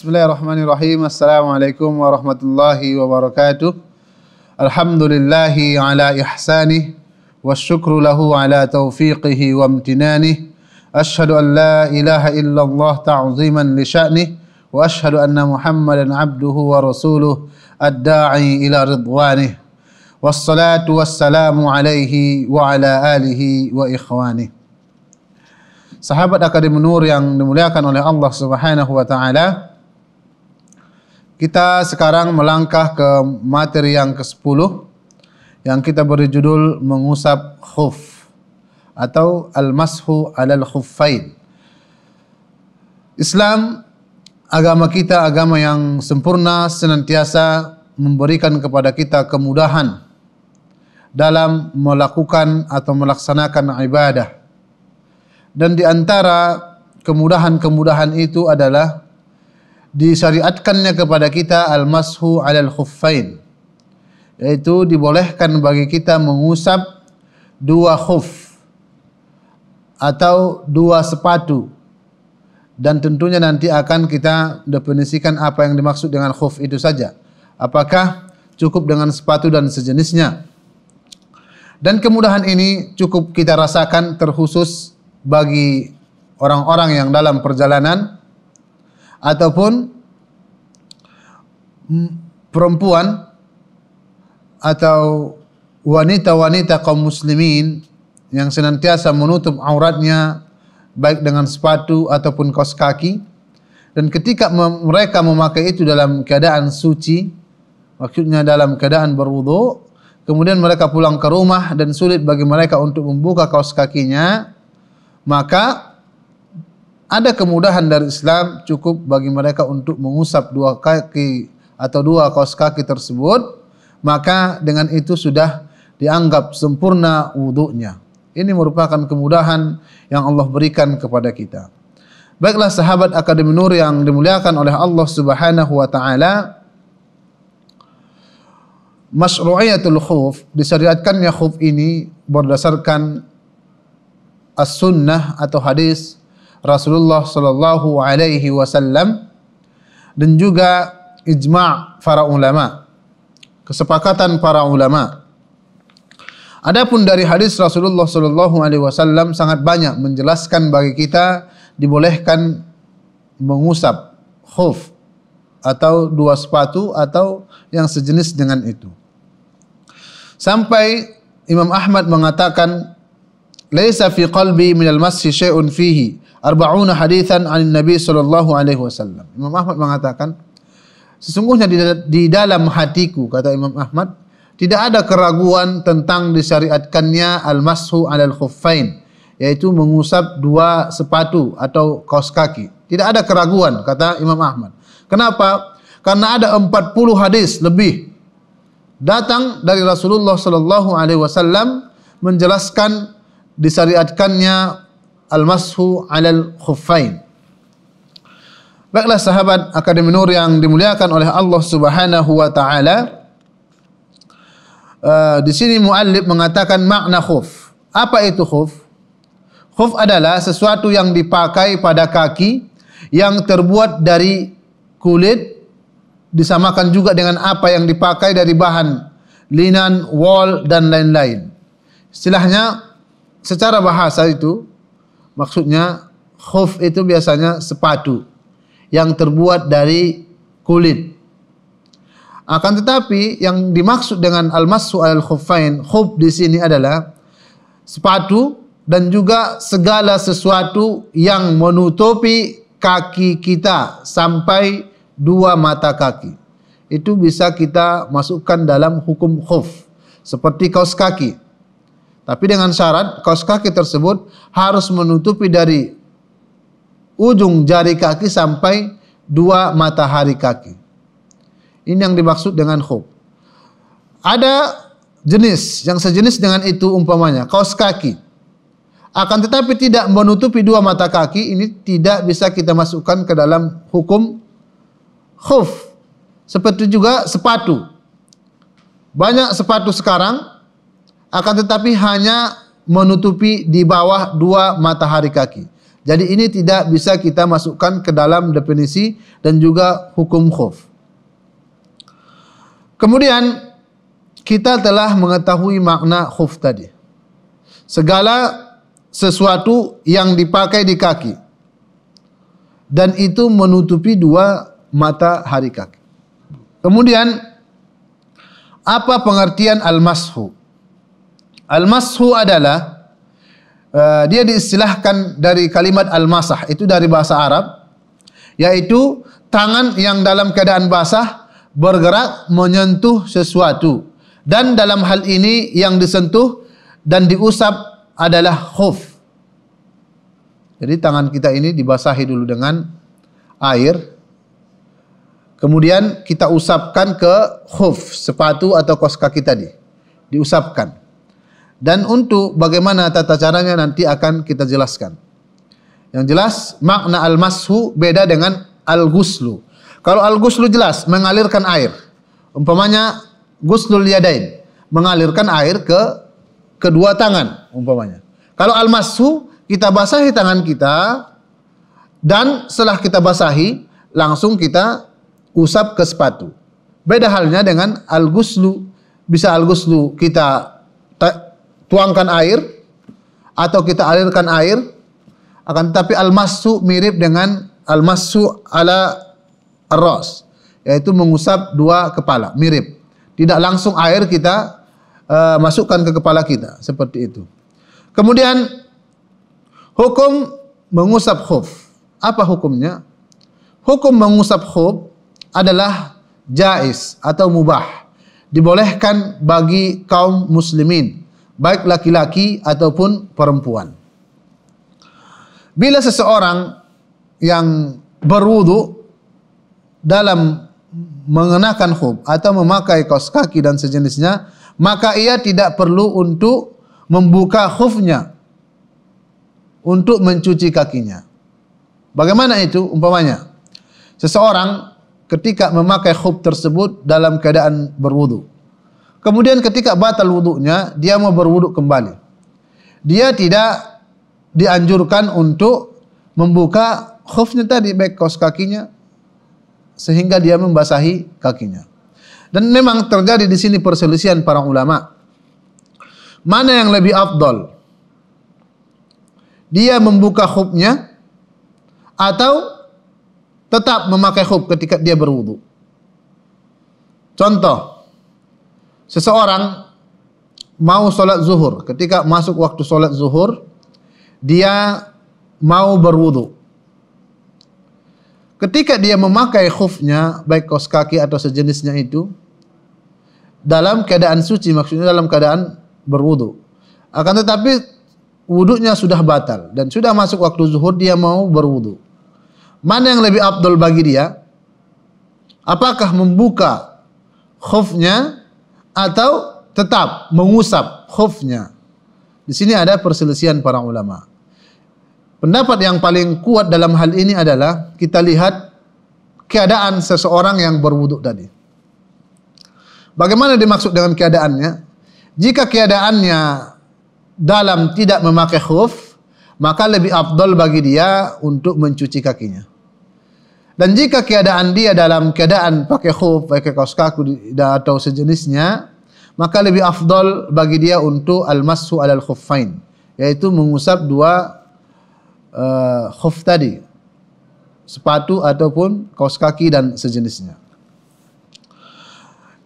بسم الله الرحمن الرحيم السلام عليكم ورحمة الله وبركاته الحمد لله على إحسانه والشكر له على توفيقه وامتنانه أشهد أن لا إله إلا الله تعظيما لشأنه وأشهد أن محمدا عبده ورسوله الداعي إلى رضوانه والصلاة والسلام عليه وعلى آله وإخوانه صحابة أكاديم نور yang dimuliakan oleh Allah Subhanahu wa taala Kita sekarang melangkah ke materi yang ke-10 yang kita beri judul mengusap khuf atau al-mashu alal khuffain. Islam agama kita agama yang sempurna senantiasa memberikan kepada kita kemudahan dalam melakukan atau melaksanakan ibadah dan di antara kemudahan-kemudahan itu adalah disyariatkannya kepada kita al-mashu 'alal khuffain yaitu dibolehkan bagi kita mengusap dua khuf atau dua sepatu. Dan tentunya nanti akan kita definisikan apa yang dimaksud dengan khuf itu saja. Apakah cukup dengan sepatu dan sejenisnya? Dan kemudahan ini cukup kita rasakan terkhusus bagi orang-orang yang dalam perjalanan ataupun perempuan atau wanita-wanita kaum muslimin yang senantiasa menutup auratnya baik dengan sepatu ataupun kaos kaki. Dan ketika mereka memakai itu dalam keadaan suci maksudnya dalam keadaan berwudu kemudian mereka pulang ke rumah dan sulit bagi mereka untuk membuka kaos kakinya maka ada kemudahan dari Islam cukup bagi mereka untuk mengusap dua kaki atau dua kaos kaki tersebut maka dengan itu sudah dianggap sempurna wudhunya. Ini merupakan kemudahan yang Allah berikan kepada kita. Baiklah sahabat Akademi Nur yang dimuliakan oleh Allah Subhanahu wa taala. Masyru'iyatul khuf disyariatkannya khuf ini berdasarkan as-sunnah atau hadis Rasulullah sallallahu alaihi wasallam dan juga ijma' para ulama. Kesepakatan para ulama. Adapun dari hadis Rasulullah sallallahu alaihi wasallam sangat banyak menjelaskan bagi kita dibolehkan mengusap khuf atau dua sepatu atau yang sejenis dengan itu. Sampai Imam Ahmad mengatakan laisa fi qalbi min al-massi syai'un fihi arba'una hadithan 'an Nabi sallallahu alaihi wasallam. Imam Ahmad mengatakan sesungguhnya di, di dalam hatiku kata Imam Ahmad tidak ada keraguan tentang disyariatkannya al-mashu 'alal khuffain yaitu mengusap dua sepatu atau kaos kaki. Tidak ada keraguan kata Imam Ahmad. Kenapa? Karena ada 40 hadis lebih datang dari Rasulullah sallallahu alaihi wasallam menjelaskan disyariatkannya al-mashu 'alal khuffain. Baiklah sahabat Akademi Nur yang dimuliakan oleh Allah Subhanahu wa taala. Uh, di sini muallif mengatakan makna khuf. Apa itu khuf? Khuf adalah sesuatu yang dipakai pada kaki yang terbuat dari kulit disamakan juga dengan apa yang dipakai dari bahan linan, wol dan lain-lain. Istilahnya secara bahasa itu maksudnya khuf itu biasanya sepatu yang terbuat dari kulit. Akan tetapi yang dimaksud dengan al-massu al khuffain, khuf di sini adalah sepatu dan juga segala sesuatu yang menutupi kaki kita sampai dua mata kaki. Itu bisa kita masukkan dalam hukum khuf. Seperti kaos kaki. Tapi dengan syarat kaos kaki tersebut harus menutupi dari ujung jari kaki sampai dua matahari kaki. Ini yang dimaksud dengan khuf. Ada jenis yang sejenis dengan itu umpamanya kaos kaki. Akan tetapi tidak menutupi dua mata kaki ini tidak bisa kita masukkan ke dalam hukum khuf. Seperti juga sepatu. Banyak sepatu sekarang akan tetapi hanya menutupi di bawah dua matahari kaki. Jadi ini tidak bisa kita masukkan ke dalam definisi dan juga hukum khuf. Kemudian kita telah mengetahui makna khuf tadi. Segala sesuatu yang dipakai di kaki dan itu menutupi dua mata hari kaki. Kemudian apa pengertian al-mashu? Al-mashu adalah uh, dia diistilahkan dari kalimat al-masah itu dari bahasa Arab yaitu tangan yang dalam keadaan basah bergerak menyentuh sesuatu dan dalam hal ini yang disentuh dan diusap adalah khuf. Jadi tangan kita ini dibasahi dulu dengan air. Kemudian kita usapkan ke khuf, sepatu atau kos kaki tadi. Diusapkan. Dan untuk bagaimana tata caranya nanti akan kita jelaskan. Yang jelas makna al-mashu beda dengan al-ghuslu. Kalau al-ghuslu jelas mengalirkan air. Umpamanya ghuslul yadain, mengalirkan air ke kedua tangan umpamanya. Kalau al-mashu kita basahi tangan kita dan setelah kita basahi langsung kita usap ke sepatu. Beda halnya dengan al-ghuslu. Bisa al-ghuslu kita tuangkan air atau kita alirkan air akan tetapi al-massu mirip dengan al-massu ala ar-ras yaitu mengusap dua kepala mirip. Tidak langsung air kita uh, masukkan ke kepala kita seperti itu. Kemudian hukum mengusap khuf. Apa hukumnya? Hukum mengusap khuf adalah jais atau mubah dibolehkan bagi kaum muslimin baik laki-laki ataupun perempuan. Bila seseorang yang berwudu dalam mengenakan khuf atau memakai kaos kaki dan sejenisnya, maka ia tidak perlu untuk membuka khufnya untuk mencuci kakinya. Bagaimana itu umpamanya? Seseorang ketika memakai khuf tersebut dalam keadaan berwudu Kemudian ketika batal wuduknya, dia mau berwuduk kembali. Dia tidak dianjurkan untuk membuka khufnya tadi, baik kaos kakinya, sehingga dia membasahi kakinya. Dan memang terjadi di sini perselisihan para ulama. Mana yang lebih afdol? Dia membuka khufnya atau tetap memakai khuf ketika dia berwudu. Contoh, seseorang mau sholat zuhur, ketika masuk waktu sholat zuhur, dia mau berwudu. Ketika dia memakai khufnya, baik kaos kaki atau sejenisnya itu, dalam keadaan suci, maksudnya dalam keadaan berwudu. Akan tetapi wudhunya sudah batal dan sudah masuk waktu zuhur dia mau berwudu. Mana yang lebih abdul bagi dia? Apakah membuka khufnya atau tetap mengusap khufnya. Di sini ada perselisihan para ulama. Pendapat yang paling kuat dalam hal ini adalah kita lihat keadaan seseorang yang berwuduk tadi. Bagaimana dimaksud dengan keadaannya? Jika keadaannya dalam tidak memakai khuf, maka lebih afdol bagi dia untuk mencuci kakinya. Dan jika keadaan dia dalam keadaan pakai khuf, pakai kaos kaki atau sejenisnya, maka lebih afdol bagi dia untuk al-mashu alal khuffain, yaitu mengusap dua uh, khuf tadi, sepatu ataupun kaos kaki dan sejenisnya.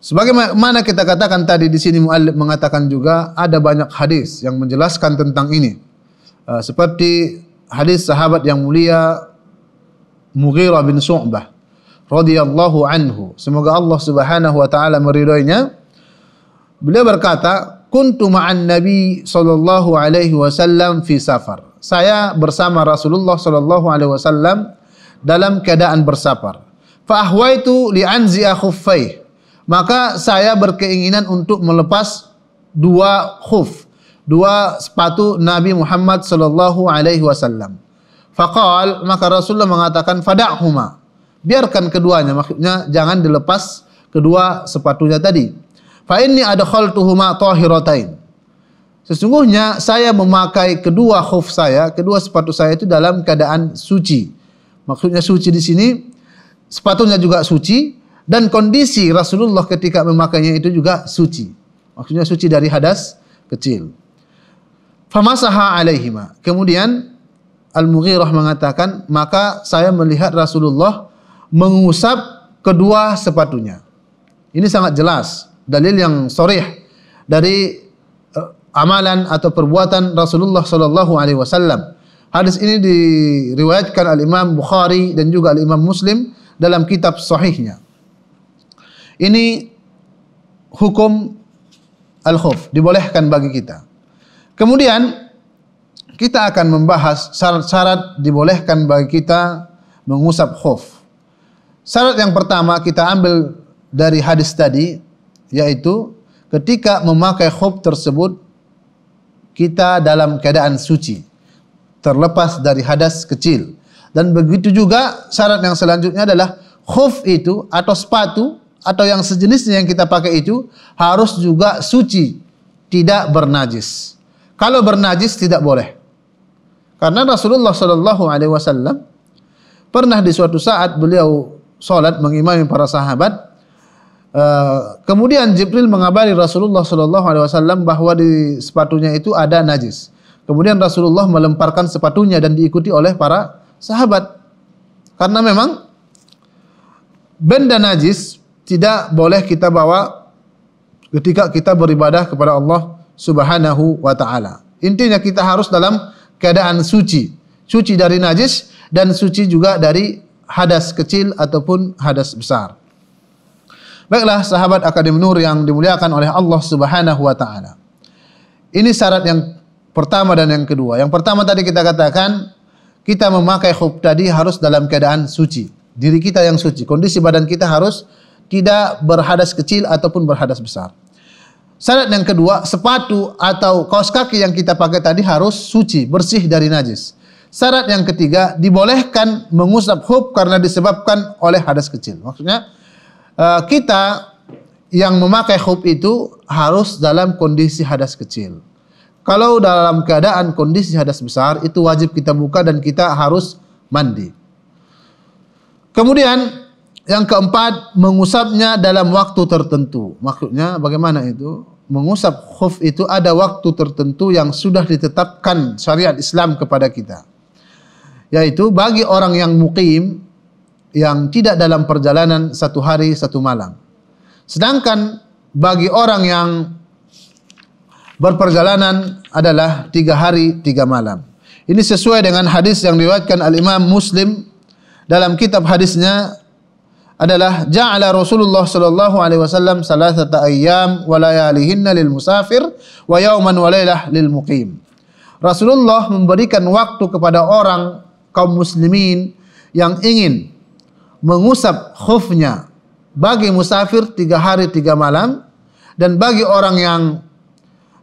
Sebagaimana kita katakan tadi di sini muallif mengatakan juga ada banyak hadis yang menjelaskan tentang ini. Uh, seperti hadis sahabat yang mulia Mughirah bin Su'bah radhiyallahu anhu. Semoga Allah Subhanahu wa taala meridhoinya. Beliau berkata, "Kuntu ma'an Nabi sallallahu alaihi wasallam fi safar." Saya bersama Rasulullah sallallahu alaihi wasallam dalam keadaan bersafar. Fa ahwaitu li anzi'a khuffai. Maka saya berkeinginan untuk melepas dua khuf, dua sepatu Nabi Muhammad sallallahu alaihi wasallam. Faqal maka Rasulullah mengatakan fada'huma. Biarkan keduanya maksudnya jangan dilepas kedua sepatunya tadi. Fa inni adkhaltuhuma tahiratain. Sesungguhnya saya memakai kedua khuf saya, kedua sepatu saya itu dalam keadaan suci. Maksudnya suci di sini sepatunya juga suci dan kondisi Rasulullah ketika memakainya itu juga suci. Maksudnya suci dari hadas kecil. Famasaha alaihima. Kemudian Al-Mughirah mengatakan, maka saya melihat Rasulullah mengusap kedua sepatunya. Ini sangat jelas dalil yang sorih dari amalan atau perbuatan Rasulullah sallallahu alaihi wasallam. Hadis ini diriwayatkan al Imam Bukhari dan juga al Imam Muslim dalam kitab sahihnya. Ini hukum al-khuf dibolehkan bagi kita. Kemudian kita akan membahas syarat-syarat dibolehkan bagi kita mengusap khuf. Syarat yang pertama kita ambil dari hadis tadi yaitu ketika memakai khuf tersebut kita dalam keadaan suci terlepas dari hadas kecil. Dan begitu juga syarat yang selanjutnya adalah khuf itu atau sepatu atau yang sejenisnya yang kita pakai itu harus juga suci tidak bernajis. Kalau bernajis tidak boleh. Karena Rasulullah sallallahu alaihi wasallam pernah di suatu saat beliau salat mengimami para sahabat Uh, kemudian Jibril mengabari Rasulullah sallallahu alaihi wasallam bahwa di sepatunya itu ada najis. Kemudian Rasulullah melemparkan sepatunya dan diikuti oleh para sahabat. Karena memang benda najis tidak boleh kita bawa ketika kita beribadah kepada Allah Subhanahu wa taala. Intinya kita harus dalam keadaan suci. Suci dari najis dan suci juga dari hadas kecil ataupun hadas besar. Baiklah sahabat Akademi Nur yang dimuliakan oleh Allah Subhanahu wa taala. Ini syarat yang pertama dan yang kedua. Yang pertama tadi kita katakan kita memakai khuf tadi harus dalam keadaan suci. Diri kita yang suci, kondisi badan kita harus tidak berhadas kecil ataupun berhadas besar. Syarat yang kedua, sepatu atau kaos kaki yang kita pakai tadi harus suci, bersih dari najis. Syarat yang ketiga, dibolehkan mengusap khuf karena disebabkan oleh hadas kecil. Maksudnya, kita yang memakai khuf itu harus dalam kondisi hadas kecil. Kalau dalam keadaan kondisi hadas besar itu wajib kita buka dan kita harus mandi. Kemudian yang keempat mengusapnya dalam waktu tertentu. Maksudnya bagaimana itu? Mengusap khuf itu ada waktu tertentu yang sudah ditetapkan syariat Islam kepada kita. Yaitu bagi orang yang mukim yang tidak dalam perjalanan satu hari satu malam. Sedangkan bagi orang yang berperjalanan adalah tiga hari tiga malam. Ini sesuai dengan hadis yang diriwayatkan Al Imam Muslim dalam kitab hadisnya adalah ja'ala Rasulullah sallallahu alaihi wasallam salasata ayyam wa layalihinna lil musafir wa yawman wa lil muqim. Rasulullah memberikan waktu kepada orang kaum muslimin yang ingin mengusap khufnya bagi musafir tiga hari tiga malam dan bagi orang yang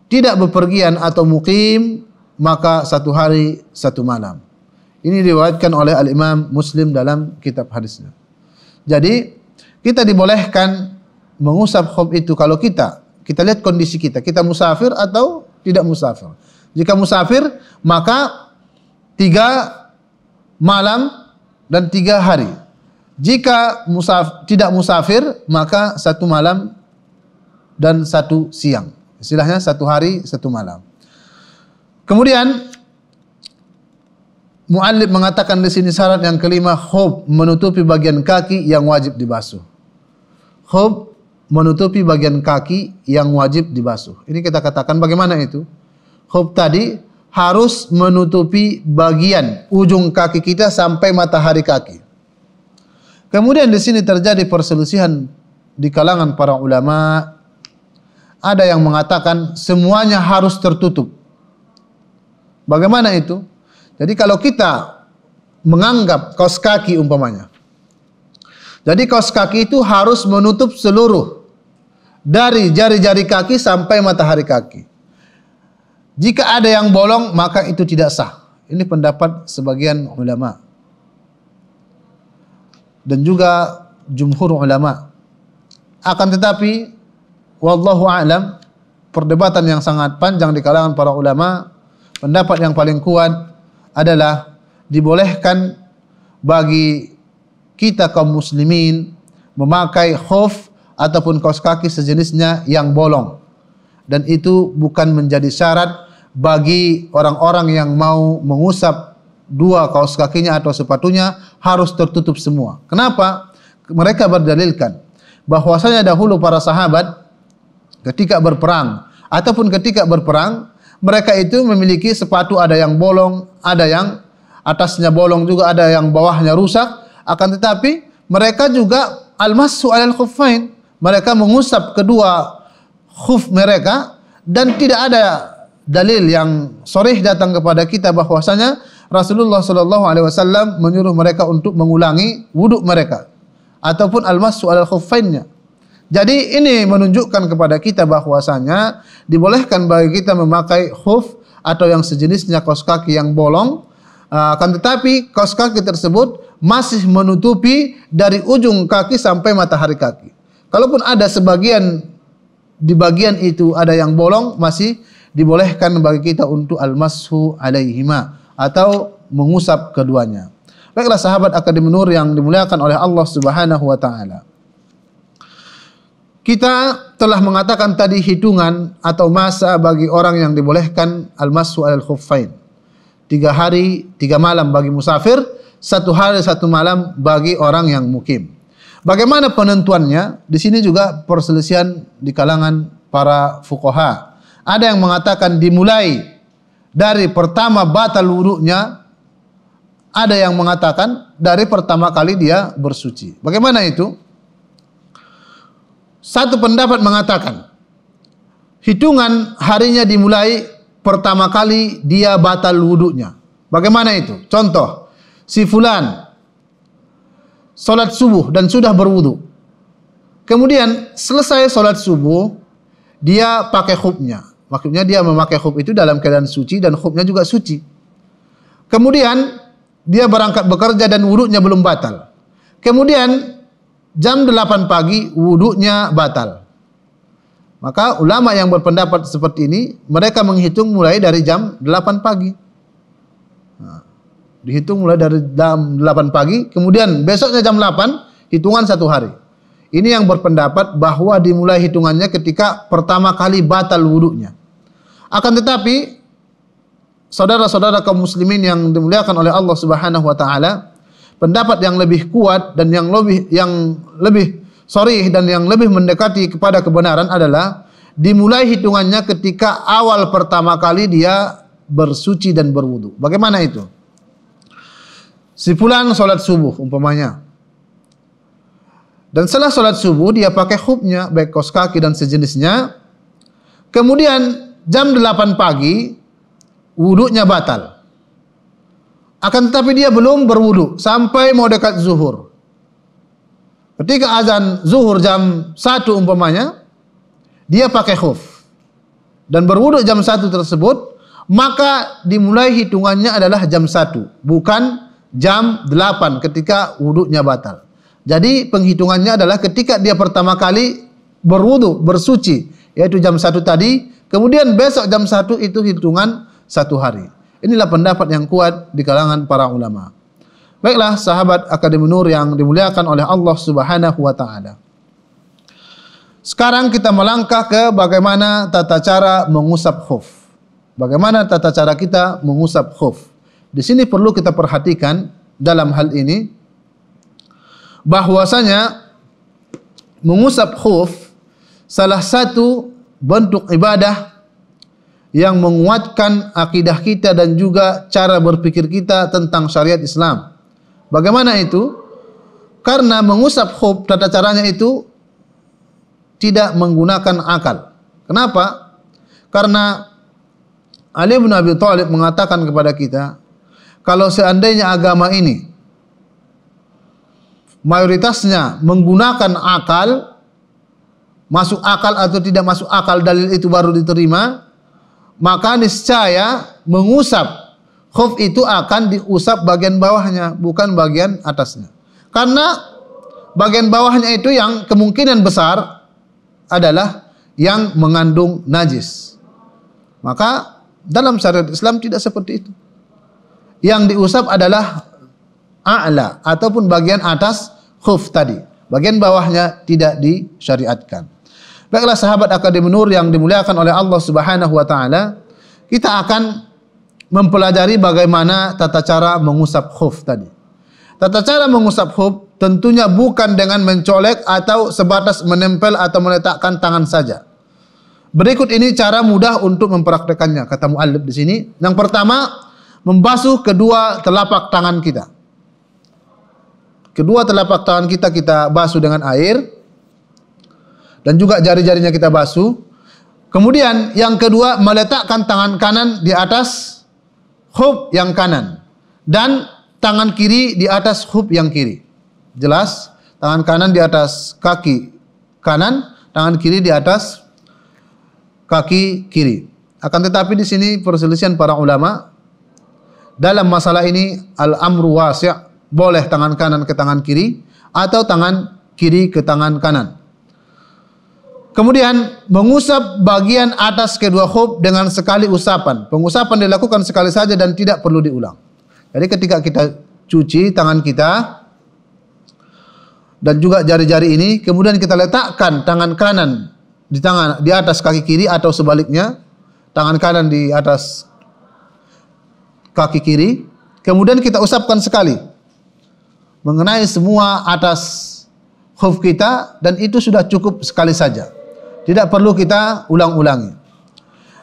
tidak bepergian atau mukim maka satu hari satu malam. Ini diriwayatkan oleh Al Imam Muslim dalam kitab hadisnya. Jadi kita dibolehkan mengusap khuf itu kalau kita kita lihat kondisi kita, kita musafir atau tidak musafir. Jika musafir maka tiga malam dan tiga hari. Jika musaf, tidak musafir, maka satu malam dan satu siang. Istilahnya satu hari, satu malam. Kemudian Muallib mengatakan di sini syarat yang kelima khub menutupi bagian kaki yang wajib dibasuh. Khub menutupi bagian kaki yang wajib dibasuh. Ini kita katakan bagaimana itu? Khub tadi harus menutupi bagian ujung kaki kita sampai matahari kaki. Kemudian di sini terjadi perselisihan di kalangan para ulama. Ada yang mengatakan semuanya harus tertutup. Bagaimana itu? Jadi kalau kita menganggap kaos kaki umpamanya. Jadi kaos kaki itu harus menutup seluruh dari jari-jari kaki sampai matahari kaki. Jika ada yang bolong maka itu tidak sah. Ini pendapat sebagian ulama dan juga jumhur ulama. Akan tetapi wallahu alam perdebatan yang sangat panjang di kalangan para ulama. Pendapat yang paling kuat adalah dibolehkan bagi kita kaum muslimin memakai khuf ataupun kaos kaki sejenisnya yang bolong. Dan itu bukan menjadi syarat bagi orang-orang yang mau mengusap dua kaos kakinya atau sepatunya harus tertutup semua. Kenapa? Mereka berdalilkan bahwasanya dahulu para sahabat ketika berperang ataupun ketika berperang mereka itu memiliki sepatu ada yang bolong, ada yang atasnya bolong juga, ada yang bawahnya rusak. Akan tetapi mereka juga al-masu alal khuffain. Mereka mengusap kedua khuf mereka dan tidak ada dalil yang sorih datang kepada kita bahwasanya Rasulullah sallallahu alaihi wasallam menyuruh mereka untuk mengulangi wuduk mereka ataupun al-masu alal khuffainnya. Jadi ini menunjukkan kepada kita bahwasanya dibolehkan bagi kita memakai khuf atau yang sejenisnya kaos kaki yang bolong uh, akan tetapi kaos kaki tersebut masih menutupi dari ujung kaki sampai matahari kaki. Kalaupun ada sebagian di bagian itu ada yang bolong masih dibolehkan bagi kita untuk al-mashu alaihima atau mengusap keduanya. Baiklah sahabat Akademi Nur yang dimuliakan oleh Allah Subhanahu wa taala. Kita telah mengatakan tadi hitungan atau masa bagi orang yang dibolehkan al-masu al-khuffain. Tiga hari, tiga malam bagi musafir, satu hari, satu malam bagi orang yang mukim. Bagaimana penentuannya? Di sini juga perselisihan di kalangan para fukoha. Ada yang mengatakan dimulai dari pertama batal wuduknya, ada yang mengatakan dari pertama kali dia bersuci. Bagaimana itu? Satu pendapat mengatakan hitungan harinya dimulai pertama kali dia batal wuduknya. Bagaimana itu? Contoh, si fulan solat subuh dan sudah berwudu. Kemudian selesai solat subuh, dia pakai khubnya. Maksudnya dia memakai khub itu dalam keadaan suci dan khubnya juga suci. Kemudian dia berangkat bekerja dan wuduknya belum batal. Kemudian jam 8 pagi wuduknya batal. Maka ulama yang berpendapat seperti ini, mereka menghitung mulai dari jam 8 pagi. Nah, dihitung mulai dari jam 8 pagi, kemudian besoknya jam 8, hitungan satu hari. Ini yang berpendapat bahwa dimulai hitungannya ketika pertama kali batal wuduknya. Akan tetapi, saudara-saudara kaum muslimin yang dimuliakan oleh Allah Subhanahu wa taala, pendapat yang lebih kuat dan yang lebih yang lebih sorry dan yang lebih mendekati kepada kebenaran adalah dimulai hitungannya ketika awal pertama kali dia bersuci dan berwudu. Bagaimana itu? Si fulan salat subuh umpamanya. Dan setelah salat subuh dia pakai khubnya baik kaos kaki dan sejenisnya. Kemudian jam 8 pagi wudunya batal. Akan tetapi dia belum berwudu sampai mau dekat zuhur. Ketika azan zuhur jam 1 umpamanya, dia pakai khuf. Dan berwudu jam 1 tersebut, maka dimulai hitungannya adalah jam 1, bukan jam 8 ketika wudunya batal. Jadi penghitungannya adalah ketika dia pertama kali berwudu, bersuci, yaitu jam 1 tadi, kemudian besok jam 1 itu hitungan satu hari. Inilah pendapat yang kuat di kalangan para ulama. Baiklah sahabat Akademi Nur yang dimuliakan oleh Allah Subhanahu wa taala. Sekarang kita melangkah ke bagaimana tata cara mengusap khuf. Bagaimana tata cara kita mengusap khuf. Di sini perlu kita perhatikan dalam hal ini bahwasanya mengusap khuf salah satu bentuk ibadah yang menguatkan akidah kita dan juga cara berpikir kita tentang syariat Islam. Bagaimana itu? Karena mengusap khub tata caranya itu tidak menggunakan akal. Kenapa? Karena Ali bin Abi Thalib mengatakan kepada kita, kalau seandainya agama ini mayoritasnya menggunakan akal, masuk akal atau tidak masuk akal dalil itu baru diterima, maka niscaya mengusap khuf itu akan diusap bagian bawahnya bukan bagian atasnya karena bagian bawahnya itu yang kemungkinan besar adalah yang mengandung najis. Maka dalam syariat Islam tidak seperti itu. Yang diusap adalah a'la ataupun bagian atas khuf tadi. Bagian bawahnya tidak disyariatkan. Baiklah sahabat Akademi Nur yang dimuliakan oleh Allah Subhanahu wa taala, kita akan mempelajari bagaimana tata cara mengusap khuf tadi. Tata cara mengusap khuf tentunya bukan dengan mencolek atau sebatas menempel atau meletakkan tangan saja. Berikut ini cara mudah untuk mempraktekannya kata muallif di sini. Yang pertama, membasuh kedua telapak tangan kita. Kedua telapak tangan kita kita basuh dengan air dan juga jari-jarinya kita basuh. Kemudian yang kedua meletakkan tangan kanan di atas hub yang kanan dan tangan kiri di atas hub yang kiri. Jelas? Tangan kanan di atas kaki kanan, tangan kiri di atas kaki kiri. Akan tetapi di sini perselisihan para ulama dalam masalah ini al-amru wasi' boleh tangan kanan ke tangan kiri atau tangan kiri ke tangan kanan. Kemudian mengusap bagian atas kedua khuf dengan sekali usapan. Pengusapan dilakukan sekali saja dan tidak perlu diulang. Jadi ketika kita cuci tangan kita dan juga jari-jari ini, kemudian kita letakkan tangan kanan di tangan di atas kaki kiri atau sebaliknya, tangan kanan di atas kaki kiri, kemudian kita usapkan sekali mengenai semua atas khuf kita dan itu sudah cukup sekali saja. Tidak perlu kita ulang-ulangi.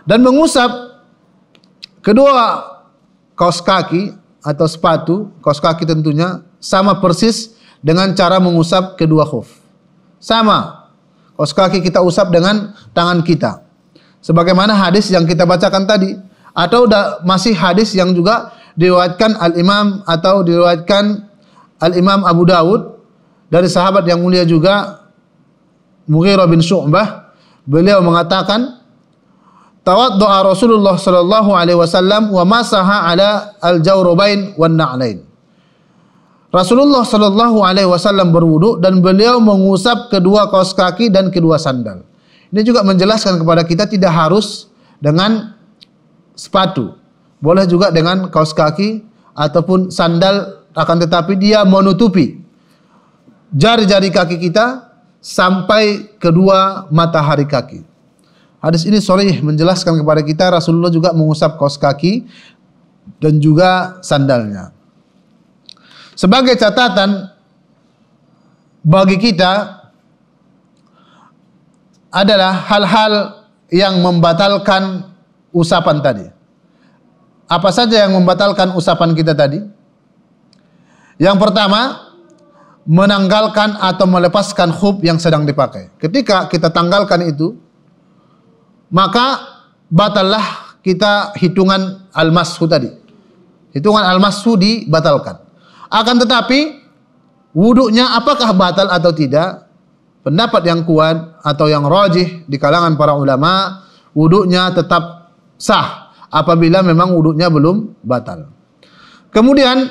Dan mengusap kedua kaos kaki atau sepatu, kaos kaki tentunya sama persis dengan cara mengusap kedua khuf. Sama. Kaos kaki kita usap dengan tangan kita. Sebagaimana hadis yang kita bacakan tadi atau masih hadis yang juga diriwayatkan Al-Imam atau diriwayatkan Al-Imam Abu Dawud dari sahabat yang mulia juga Mughirah bin Syu'bah beliau mengatakan tawaddu'a Rasulullah sallallahu alaihi wasallam wa masaha ala al-jawrubain wan na'lain. Rasulullah sallallahu alaihi wasallam berwudu dan beliau mengusap kedua kaos kaki dan kedua sandal. Ini juga menjelaskan kepada kita tidak harus dengan sepatu. Boleh juga dengan kaos kaki ataupun sandal akan tetapi dia menutupi jari-jari kaki kita sampai kedua matahari kaki. Hadis ini sorry menjelaskan kepada kita Rasulullah juga mengusap kaos kaki dan juga sandalnya. Sebagai catatan bagi kita adalah hal-hal yang membatalkan usapan tadi. Apa saja yang membatalkan usapan kita tadi? Yang pertama, menanggalkan atau melepaskan khuf yang sedang dipakai. Ketika kita tanggalkan itu, maka batallah kita hitungan al-mashu tadi. Hitungan al-mashu dibatalkan. Akan tetapi wuduknya apakah batal atau tidak? Pendapat yang kuat atau yang rajih di kalangan para ulama, wuduknya tetap sah apabila memang wuduknya belum batal. Kemudian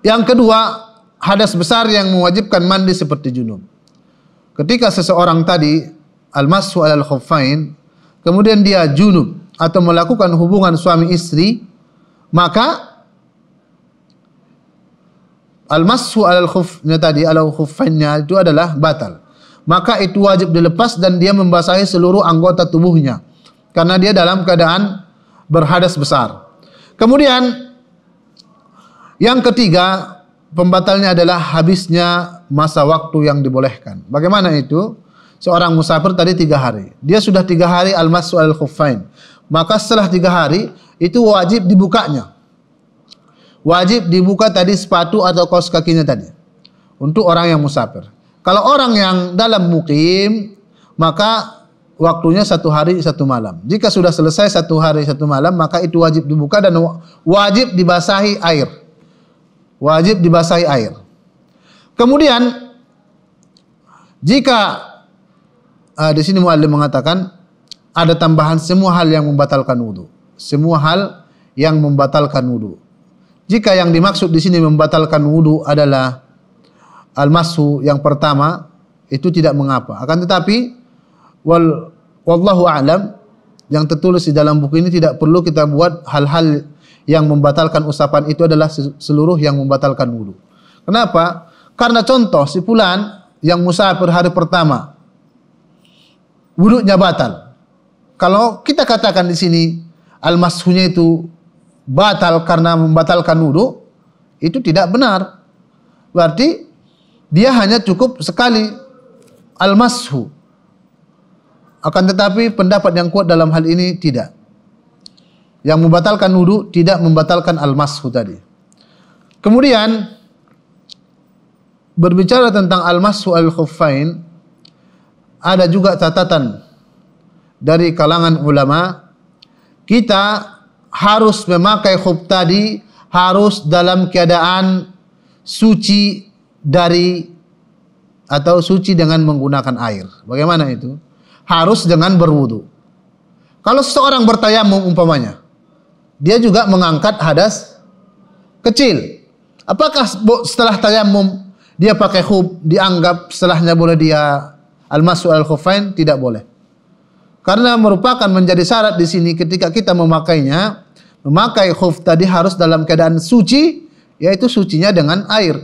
yang kedua, hadas besar yang mewajibkan mandi seperti junub. Ketika seseorang tadi al-masu al khuffain, kemudian dia junub atau melakukan hubungan suami istri, maka al-masu al khuffnya tadi al khuffainnya itu adalah batal. Maka itu wajib dilepas dan dia membasahi seluruh anggota tubuhnya karena dia dalam keadaan berhadas besar. Kemudian yang ketiga pembatalnya adalah habisnya masa waktu yang dibolehkan. Bagaimana itu? Seorang musafir tadi tiga hari. Dia sudah tiga hari al-masu al-khuffain. Maka setelah tiga hari, itu wajib dibukanya. Wajib dibuka tadi sepatu atau kaos kakinya tadi. Untuk orang yang musafir. Kalau orang yang dalam mukim, maka waktunya satu hari satu malam. Jika sudah selesai satu hari satu malam, maka itu wajib dibuka dan wajib dibasahi air wajib dibasahi air. Kemudian jika uh, di sini muallim mengatakan ada tambahan semua hal yang membatalkan wudu. Semua hal yang membatalkan wudu. Jika yang dimaksud di sini membatalkan wudu adalah al-masu yang pertama itu tidak mengapa. Akan tetapi wal wallahu a'lam yang tertulis di dalam buku ini tidak perlu kita buat hal-hal yang membatalkan usapan itu adalah seluruh yang membatalkan wudu. Kenapa? Karena contoh si fulan yang musafir hari pertama wudunya batal. Kalau kita katakan di sini al-mashunya itu batal karena membatalkan wudu, itu tidak benar. Berarti dia hanya cukup sekali al-mashu. Akan tetapi pendapat yang kuat dalam hal ini tidak. Yang membatalkan wudu tidak membatalkan al-mashu tadi. Kemudian berbicara tentang al-mashu al-khuffain ada juga catatan dari kalangan ulama kita harus memakai khuf tadi harus dalam keadaan suci dari atau suci dengan menggunakan air. Bagaimana itu? Harus dengan berwudu. Kalau seseorang bertayamum umpamanya, dia juga mengangkat hadas kecil. Apakah setelah tayamum dia pakai khuf dianggap setelahnya boleh dia al-masu al-khufain? Tidak boleh. Karena merupakan menjadi syarat di sini ketika kita memakainya, memakai khuf tadi harus dalam keadaan suci, yaitu sucinya dengan air.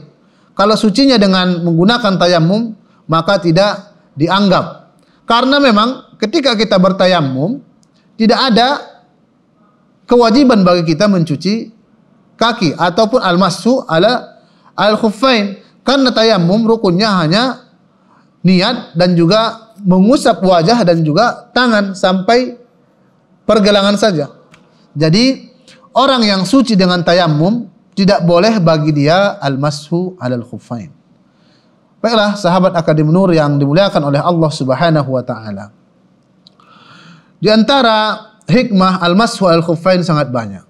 Kalau sucinya dengan menggunakan tayamum, maka tidak dianggap. Karena memang ketika kita bertayamum, tidak ada kewajiban bagi kita mencuci kaki ataupun al-masu ala al-khuffain. Karena tayamum rukunnya hanya niat dan juga mengusap wajah dan juga tangan sampai pergelangan saja. Jadi orang yang suci dengan tayamum tidak boleh bagi dia al-mashu alal khuffain. Baiklah sahabat Akademi Nur yang dimuliakan oleh Allah Subhanahu wa taala. Di antara hikmah al-mashu al khuffain sangat banyak.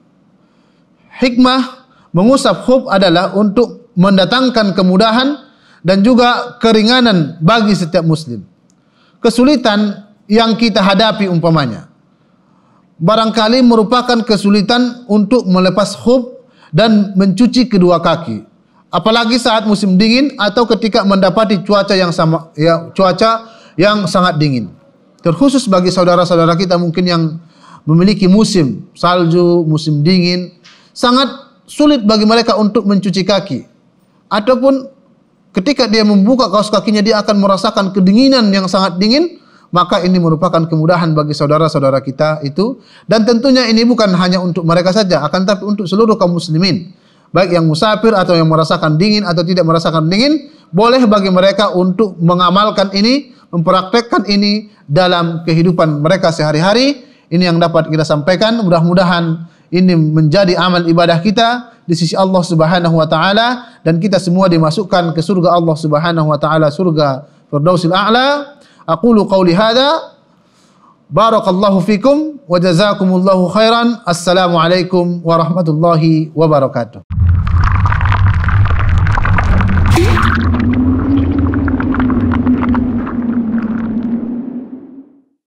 Hikmah mengusap khuf adalah untuk mendatangkan kemudahan dan juga keringanan bagi setiap muslim. Kesulitan yang kita hadapi umpamanya barangkali merupakan kesulitan untuk melepas khuf dan mencuci kedua kaki. Apalagi saat musim dingin atau ketika mendapati cuaca yang sama ya cuaca yang sangat dingin. Terkhusus bagi saudara-saudara kita mungkin yang memiliki musim salju, musim dingin, sangat sulit bagi mereka untuk mencuci kaki. Ataupun ketika dia membuka kaos kakinya dia akan merasakan kedinginan yang sangat dingin, maka ini merupakan kemudahan bagi saudara-saudara kita itu. Dan tentunya ini bukan hanya untuk mereka saja akan tapi untuk seluruh kaum muslimin. Baik yang musafir atau yang merasakan dingin atau tidak merasakan dingin boleh bagi mereka untuk mengamalkan ini mempraktekkan ini dalam kehidupan mereka sehari-hari ini yang dapat kita sampaikan. Mudah-mudahan ini menjadi amal ibadah kita di sisi Allah Subhanahu wa taala dan kita semua dimasukkan ke surga Allah Subhanahu wa taala surga Firdausil A'la. Aqulu qawli hadha. Barakallahu fikum wa jazakumullahu khairan. Assalamu alaikum warahmatullahi wabarakatuh